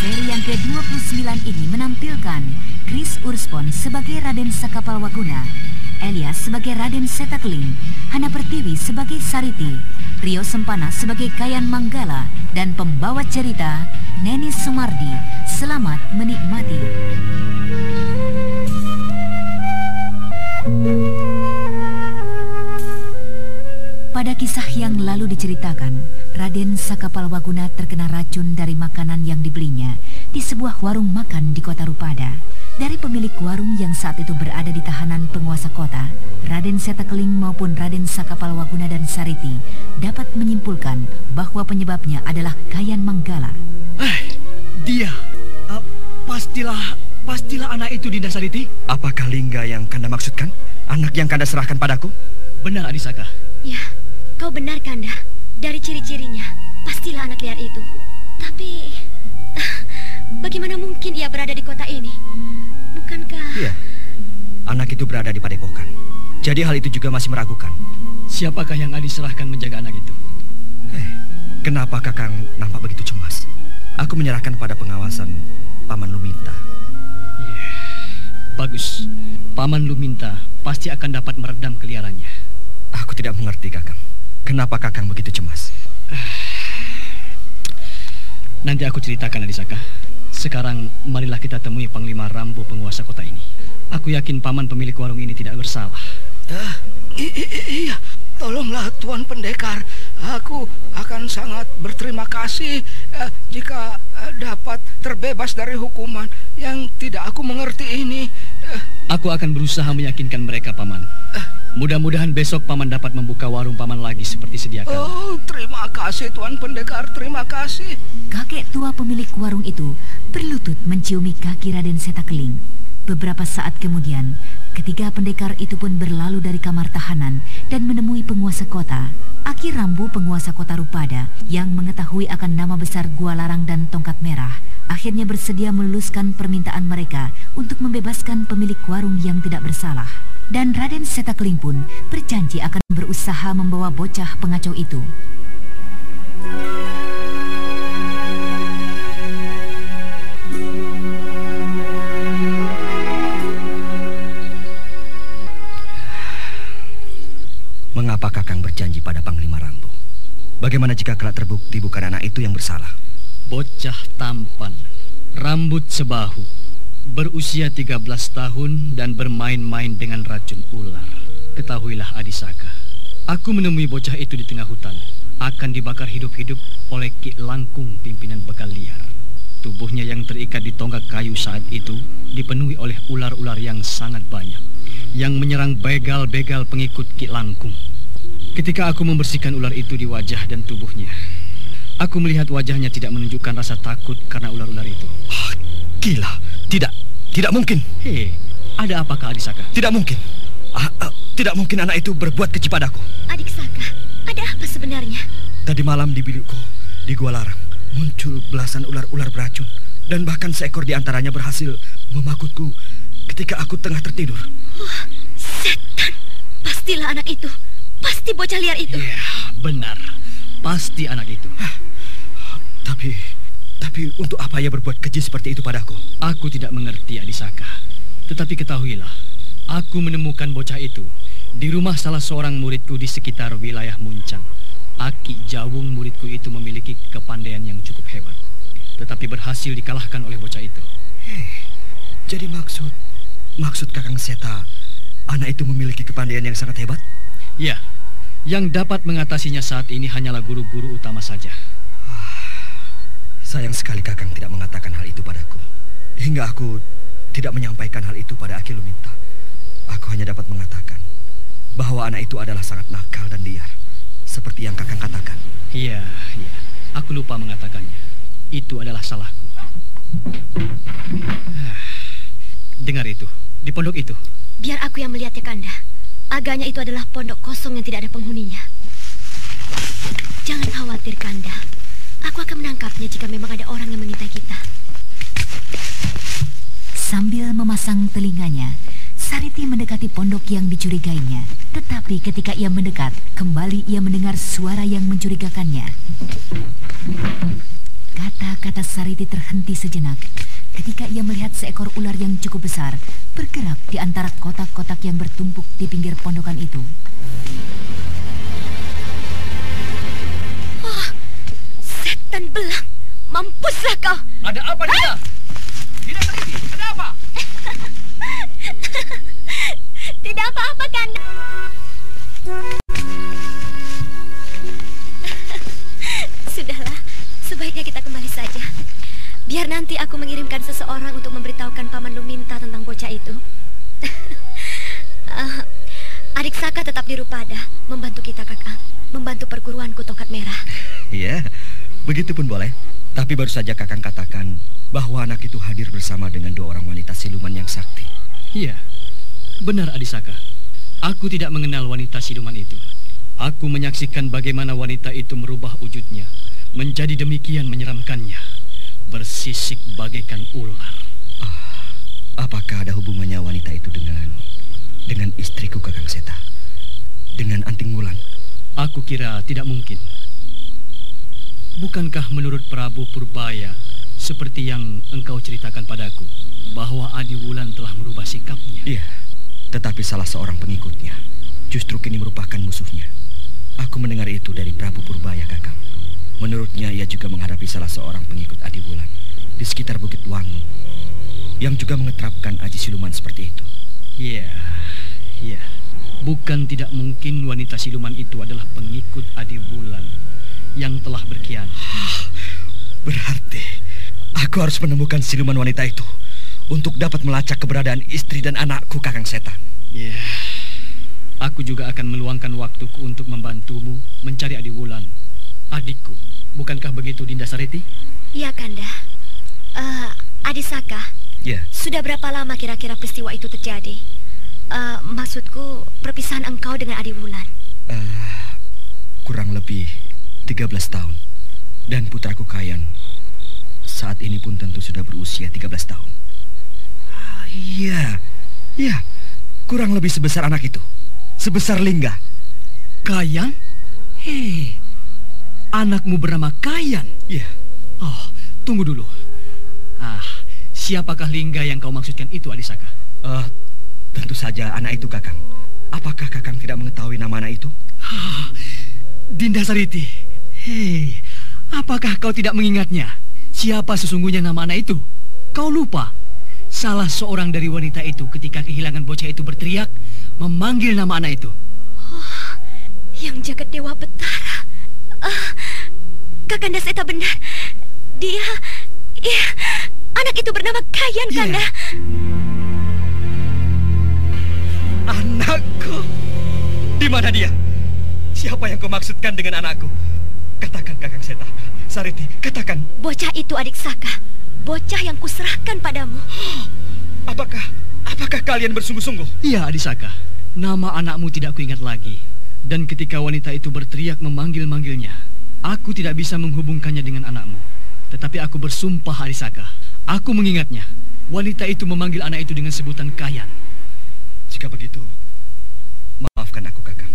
Seri yang ke-29 ini menampilkan Chris Urspon sebagai Raden Sakapalwaguna, Elias sebagai Raden Setakling, Hana Pertiwi sebagai Sariti, Rio Sempana sebagai Kayan Manggala, dan pembawa cerita Neni Sumardi. Selamat menikmati. Pada kisah yang lalu diceritakan, Raden Sakapalwaguna terkena racun dari makanan yang dibelinya di sebuah warung makan di kota Rupada. Dari pemilik warung yang saat itu berada di tahanan penguasa kota, Raden Setakling maupun Raden Sakapalwaguna dan Sariti dapat menyimpulkan bahwa penyebabnya adalah Kayan Manggala. Eh, dia. Uh, pastilah, pastilah anak itu Dinda Sariti. Apakah Lingga yang Kanda maksudkan? Anak yang Kanda serahkan padaku? Benar Adisaka. Ya, kau benar Kanda. Dari ciri-cirinya, pastilah anak liar itu. Tapi, bagaimana mungkin ia berada di kota ini? Bukankah... Iya. Anak itu berada di padepokan. Jadi hal itu juga masih meragukan. Siapakah yang Adi serahkan menjaga anak itu? Eh, kenapa Kakang nampak begitu cemas? Aku menyerahkan pada pengawasan Paman Luminta. Yeah. Bagus. Paman Luminta pasti akan dapat meredam keliarannya. Aku tidak mengerti, Kakang. Kenapa Kakang begitu cemas? Nanti aku ceritakan, Adisaka. Sekarang marilah kita temui Panglima Rambo penguasa kota ini. Aku yakin paman pemilik warung ini tidak bersalah. Ah, iya, tolonglah Tuan Pendekar. Aku akan sangat berterima kasih uh, jika uh, dapat terbebas dari hukuman yang tidak aku mengerti ini. Aku akan berusaha meyakinkan mereka, paman. Mudah-mudahan besok paman dapat membuka warung paman lagi seperti sedia kala. Oh, terima kasih Tuan Pendekar, terima kasih. Kakek tua pemilik warung itu berlutut menciumi kaki Raden Setakling. Beberapa saat kemudian, ketiga pendekar itu pun berlalu dari kamar tahanan dan menemui penguasa kota. Aki Rambu penguasa kota Rupada yang mengetahui akan nama besar Gua Larang dan Tongkat Merah akhirnya bersedia meluluskan permintaan mereka untuk membebaskan pemilik warung yang tidak bersalah. Dan Raden Setakling pun berjanji akan berusaha membawa bocah pengacau itu. Mengapa Kakang berjanji pada Panglima Rambo? Bagaimana jika kelak terbukti bukan anak itu yang bersalah? Bocah tampan, rambut sebahu, berusia 13 tahun dan bermain-main dengan racun ular. Ketahuilah Adisaka, aku menemui bocah itu di tengah hutan. Akan dibakar hidup-hidup oleh Ki Langkung pimpinan begal liar. Tubuhnya yang terikat di tonggak kayu saat itu dipenuhi oleh ular-ular yang sangat banyak yang menyerang begal-begal pengikut Ki Langkung. Ketika aku membersihkan ular itu di wajah dan tubuhnya, aku melihat wajahnya tidak menunjukkan rasa takut karena ular-ular itu. Oh, gila, tidak, tidak mungkin. Hei, ada apakah Adisaka? Tidak mungkin. Ah, ah, tidak mungkin anak itu berbuat keji padaku. Adik Saka, ada apa sebenarnya? Tadi malam di bilikku, di Gua Larang, muncul belasan ular-ular beracun. Dan bahkan seekor di antaranya berhasil memakutku ketika aku tengah tertidur. Wah, setan. Pastilah anak itu. Pasti bocah liar itu. Ya, benar. Pasti anak itu. Tapi, tapi untuk apa ia berbuat keji seperti itu padaku? Aku tidak mengerti, Adisaka. Tetapi ketahuilah, aku menemukan bocah itu di rumah salah seorang muridku di sekitar wilayah Muncang. Aki Jawung muridku itu memiliki kepandaian yang cukup hebat. Tetapi berhasil dikalahkan oleh bocah itu. Hei, jadi maksud, maksud Kakang Seta, anak itu memiliki kepandaian yang sangat hebat? Ya, yang dapat mengatasinya saat ini hanyalah guru-guru utama saja. Sayang sekali Kakang tidak mengatakan hal itu padaku. Hingga aku tidak menyampaikan hal itu pada Aki Luminta. Aku hanya dapat mengatakan bahwa anak itu adalah sangat nakal dan liar. Seperti yang Kakang katakan. Iya, iya. Aku lupa mengatakannya. Itu adalah salahku. Ah, dengar itu, di pondok itu. Biar aku yang melihatnya, Kanda. Agaknya itu adalah pondok kosong yang tidak ada penghuninya. Aku akan menangkapnya jika memang ada orang yang mengintai kita. Sambil memasang telinganya, Sariti mendekati pondok yang dicurigainya. Tetapi ketika ia mendekat, kembali ia mendengar suara yang mencurigakannya. Kata-kata Sariti terhenti sejenak ketika ia melihat seekor ular yang cukup besar bergerak di antara kotak-kotak yang bertumpuk di pinggir pondokan itu. Mampuslah kau. Ada apa, dia? Tidak Sariti, ada apa? Tidak apa-apa, Kanda. Sudahlah, sebaiknya kita kembali saja. Biar nanti aku mengirimkan seseorang untuk memberitahukan Paman Luminta tentang bocah itu. Ah, adik Saka tetap di Rupada, membantu kita kakak, membantu perguruanku tongkat merah. Iya, begitu pun boleh. Tapi baru saja Kakang katakan bahwa anak itu hadir bersama dengan dua orang wanita siluman yang sakti. Iya, benar Adisaka. Aku tidak mengenal wanita siluman itu. Aku menyaksikan bagaimana wanita itu merubah wujudnya menjadi demikian menyeramkannya, bersisik bagaikan ular. Ah, apakah ada hubungannya wanita itu dengan dengan istriku Kakang Seta? Dengan Anting Wulan? Aku kira tidak mungkin. Bukankah menurut Prabu Purbaya seperti yang engkau ceritakan padaku bahwa Adi Wulan telah merubah sikapnya? Iya, tetapi salah seorang pengikutnya justru kini merupakan musuhnya. Aku mendengar itu dari Prabu Purbaya, Kakang. Menurutnya ia juga menghadapi salah seorang pengikut Adi Wulan di sekitar Bukit Wangu yang juga mengeterapkan aji siluman seperti itu. Iya, iya. Bukan tidak mungkin wanita siluman itu adalah pengikut Adi Wulan yang telah berkhianat. Berarti aku harus menemukan siluman wanita itu untuk dapat melacak keberadaan istri dan anakku, Kakang Setan. Iya. Aku juga akan meluangkan waktuku untuk membantumu mencari Adi Wulan, adikku. Bukankah begitu, Dinda Sariti? Iya, Kanda. Uh, Adi Saka, Ya, sudah berapa lama kira-kira peristiwa itu terjadi? Uh, maksudku, perpisahan engkau dengan Adi Wulan. eh, kurang lebih 13 tahun. Dan putraku Kayan saat ini pun tentu sudah berusia 13 tahun. Ah, iya, iya. Kurang lebih sebesar anak itu. Sebesar Lingga. Kayan? Hei, anakmu bernama Kayan? Iya. Oh, tunggu dulu. Ah, siapakah Lingga yang kau maksudkan itu, Adisaka? Eh, tentu saja anak itu Kakang. Apakah Kakang tidak mengetahui nama anak itu? Ah, Dinda Sariti. Hei, apakah kau tidak mengingatnya? Siapa sesungguhnya nama anak itu? Kau lupa? Salah seorang dari wanita itu ketika kehilangan bocah itu berteriak, memanggil nama anak itu. Yang jagat Dewa Betara. Ah, Kakanda Seta benar. Dia, iya, anak itu bernama Kayan, Iya. Kanda. Anakku. Di mana dia? Siapa yang kau maksudkan dengan anakku? Katakan Kakang Seta. Sariti, katakan. Bocah itu adik Saka. Bocah yang kuserahkan padamu. Apakah apakah kalian bersungguh-sungguh? Iya, Adisaka. Nama anakmu tidak kuingat lagi. Dan ketika wanita itu berteriak memanggil-manggilnya, aku tidak bisa menghubungkannya dengan anakmu. Tetapi aku bersumpah, Adisaka. Aku mengingatnya. Wanita itu memanggil anak itu dengan sebutan Kayan. Jika begitu, maafkan aku Kakang.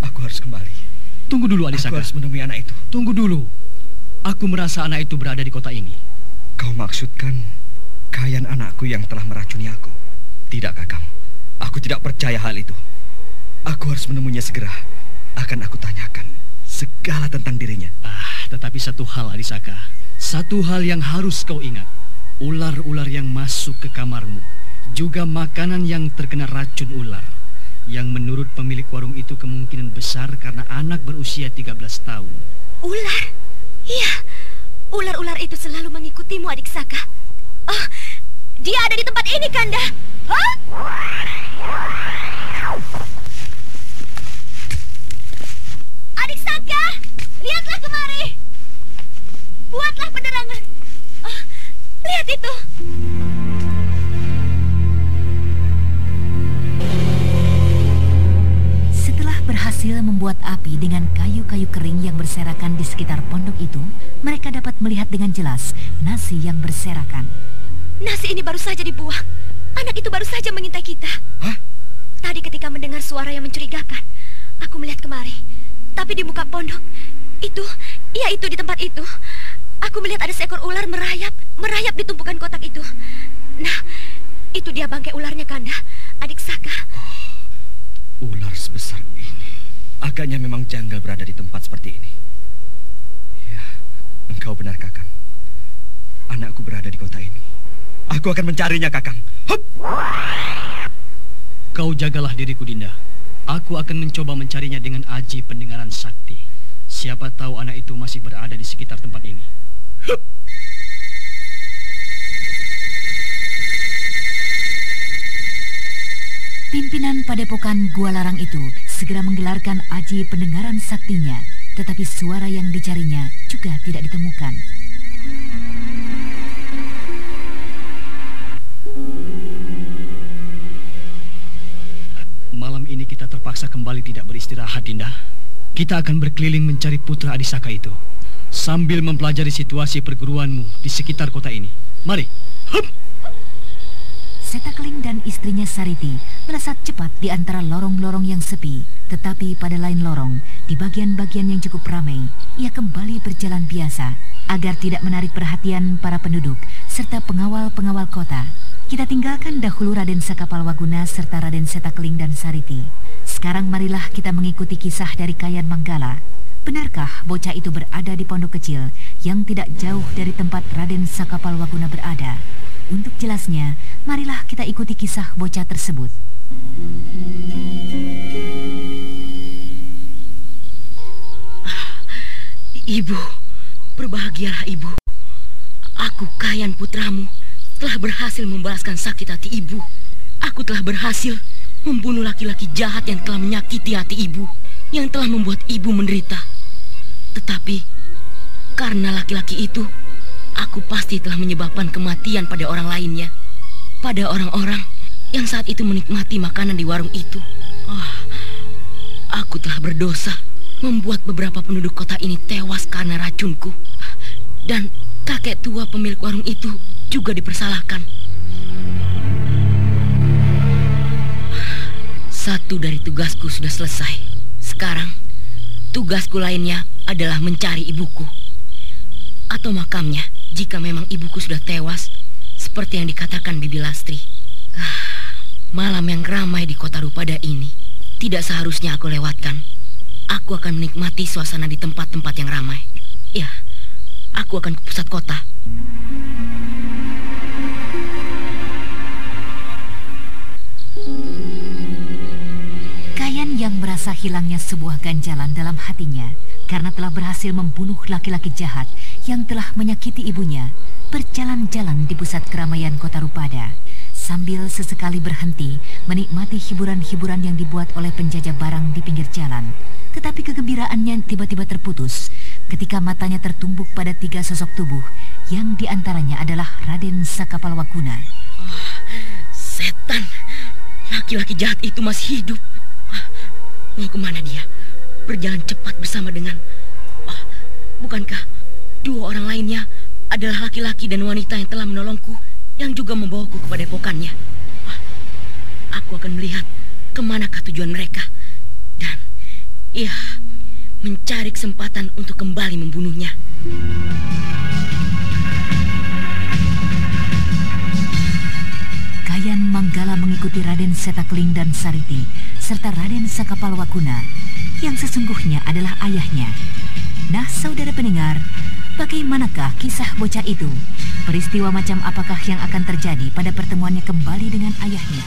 Aku harus kembali. Tunggu dulu, Aku Adisaka. harus menemui anak itu. Tunggu dulu. Aku merasa anak itu berada di kota ini. Kau maksudkan Kayan anakku yang telah meracuni aku? Tidak, Kakang. Aku tidak percaya hal itu. Aku harus menemuinya segera. Akan aku tanyakan. segala tentang dirinya. Ah, tetapi satu hal Adisaka, satu hal yang harus kau ingat. Ular-ular yang masuk ke kamarmu, juga makanan yang terkena racun ular, yang menurut pemilik warung itu kemungkinan besar karena anak berusia 13 tahun. Ular? Iya, ular-ular itu selalu mengikutimu adik Saka. Oh, dia ada di tempat ini, Kanda. Hah? Adik Saka, lihatlah kemari. Buatlah penerangan. Oh, lihat itu. Membuat api dengan kayu-kayu kering yang berserakan di sekitar pondok itu, mereka dapat melihat dengan jelas nasi yang berserakan. Nasi ini baru saja dibuang. Anak itu baru saja mengintai kita. Hah? Tadi ketika mendengar suara yang mencurigakan, aku melihat kemari. Tapi di muka pondok, itu, ya itu di tempat itu, aku melihat ada seekor ular merayap, merayap di tumpukan kotak itu. Nah, itu dia bangkai ularnya, Kanda. Adik Saka. Ular sebesar ini. Agaknya memang janggal berada di tempat seperti ini. Ya, engkau benar, Kakang. Anakku berada di kota ini. Aku akan mencarinya, Kakang. Hup! Kau jagalah diriku, Dinda. Aku akan mencoba mencarinya dengan aji pendengaran sakti. Siapa tahu anak itu masih berada di sekitar tempat ini. Pimpinan padepokan Gua Larang itu segera menggelarkan aji pendengaran saktinya, tetapi suara yang dicarinya juga tidak ditemukan. Malam ini kita terpaksa kembali tidak beristirahat, Dinda. Kita akan berkeliling mencari putra Adisaka itu. Sambil mempelajari situasi perguruanmu di sekitar kota ini. Mari. Hup! Setakling dan istrinya Sariti melesat cepat di antara lorong-lorong yang sepi, tetapi pada lain lorong, di bagian-bagian yang cukup ramai, ia kembali berjalan biasa agar tidak menarik perhatian para penduduk serta pengawal-pengawal kota. Kita tinggalkan dahulu Raden Sakapalwaguna serta Raden Setakling dan Sariti. Sekarang marilah kita mengikuti kisah dari Kayan Manggala. Benarkah bocah itu berada di pondok kecil yang tidak jauh dari tempat Raden Sakapalwaguna berada? Untuk jelasnya, marilah kita ikuti kisah bocah tersebut. Ibu, berbahagialah ibu. Aku Kayan putramu telah berhasil membalaskan sakit hati ibu. Aku telah berhasil membunuh laki-laki jahat yang telah menyakiti hati ibu, yang telah membuat ibu menderita. Tetapi karena laki-laki itu, aku pasti telah menyebabkan kematian pada orang lainnya, pada orang-orang yang saat itu menikmati makanan di warung itu. Ah, aku telah berdosa membuat beberapa penduduk kota ini tewas karena racunku. Dan kakek tua pemilik warung itu juga dipersalahkan. Satu dari tugasku sudah selesai. Sekarang, tugasku lainnya adalah mencari ibuku. Atau makamnya, jika memang ibuku sudah tewas, seperti yang dikatakan Bibi Lastri. Ah, malam yang ramai di kota Rupada ini, tidak seharusnya aku lewatkan. Aku akan menikmati suasana di tempat-tempat yang ramai. Ya, aku akan ke pusat kota. Kayan yang merasa hilangnya sebuah ganjalan dalam hatinya karena telah berhasil membunuh laki-laki jahat yang telah menyakiti ibunya, berjalan-jalan di pusat keramaian kota Rupada sambil sesekali berhenti menikmati hiburan-hiburan yang dibuat oleh penjajah barang di pinggir jalan. Tetapi kegembiraannya tiba-tiba terputus ketika matanya tertumbuk pada tiga sosok tubuh yang di antaranya adalah Raden Sakapalwaguna. Oh, setan, laki-laki jahat itu masih hidup. Ah, mau ke mana dia? Berjalan cepat bersama dengan... Ah, bukankah dua orang lainnya adalah laki-laki dan wanita yang telah menolongku? yang juga membawaku kepada epokannya. Aku akan melihat ke manakah tujuan mereka. Dan, ya, mencari kesempatan untuk kembali membunuhnya. Kayan Manggala mengikuti Raden Setakling dan Sariti serta Raden Sakapalwakuna yang sesungguhnya adalah ayahnya. Nah, saudara pendengar, bagaimanakah kisah bocah itu? Peristiwa macam apakah yang akan terjadi pada pertemuannya kembali dengan ayahnya?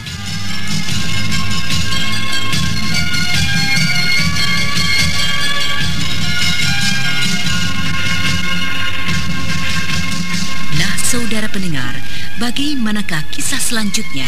Nah, saudara pendengar, bagaimanakah kisah selanjutnya?